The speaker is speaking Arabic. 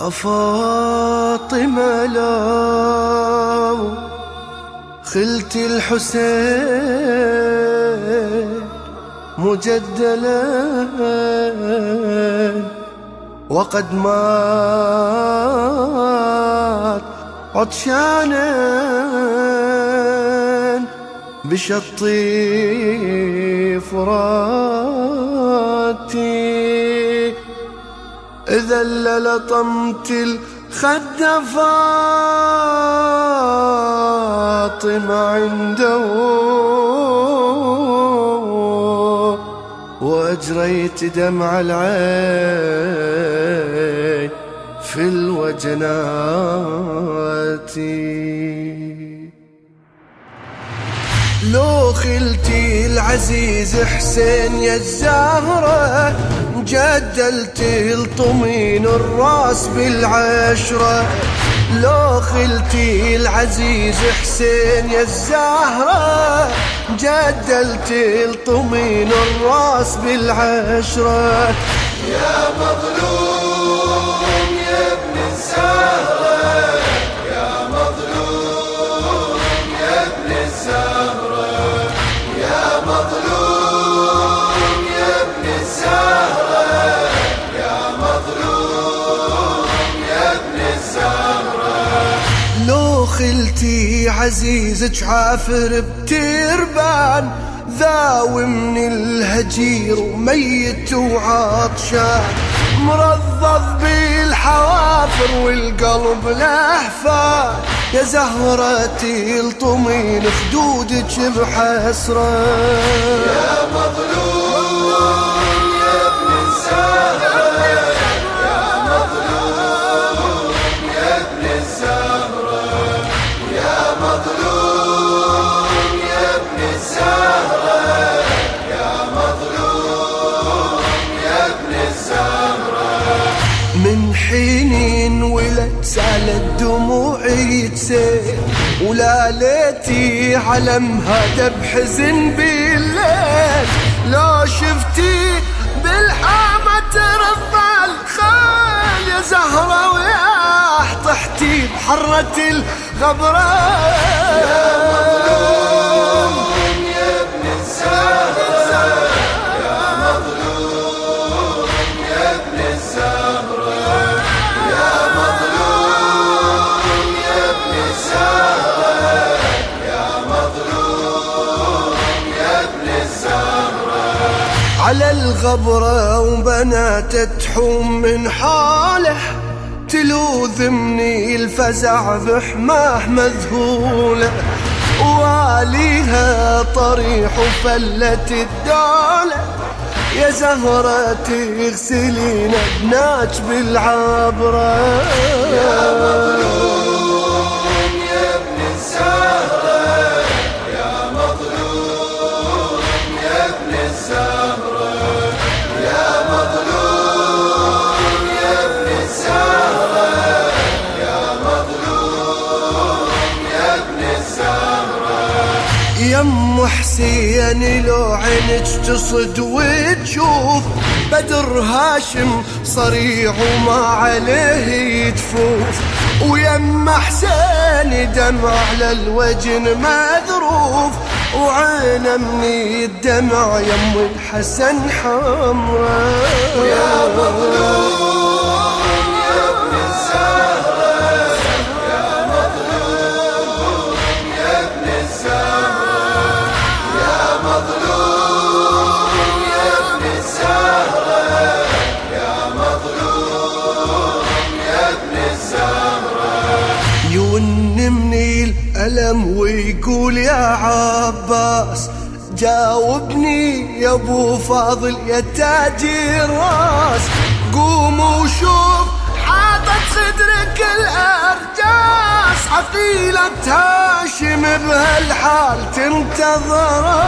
أفاطمة لو خلت الحسين مجدلا وقد مات عطشانا بشطي فراتي. إذا لطمت الخد فاطمة عنده. وأجريت دمع العين في الوجنات. لو خلتي العزيز حسين يا الزهرة جدلت الطمين الراس بالعشرة. لو خلتي العزيز حسين يا الزهرة جدلت الطمين الراس بالعشرة. يا مظلوم يا ابن الزهرة. خلتي عزيزك عافر بتربان ذاوي من الهجير وميت وعطشان. مرضض بالحوافر والقلب لهفان يا زهرتي الطمين خدودك بحسرة يا مظلوم سالت دموعي تسيل ولا ليتي على مهدى بحزن بالليل. لو شفتي بالحامة ترضى الخيل. يا زهرة وياح طحتي بحرة الغبرة. على الغبرة وبنات تحوم من حاله تلوذ مني الفزع بحماه مذهولة. واليها طريح وفلت الدولة. يا زهرة تغسلين ابناك بالعبرة. يا مظلوم يم حسين لو عينك تصد وتشوف بدر هاشم صريع وما عليه يتفوف. ويم حسين دمع على الوجن مذروف وعينه من الدمع يم الحسن حمرا يا مظلوم الألم ويقول يا عباس جاوبني يا أبو فاضل يا تاج الراس قوم وشوف حاطط صدرك الأرجاس. عقيلة هاشم بهالحال تنتظره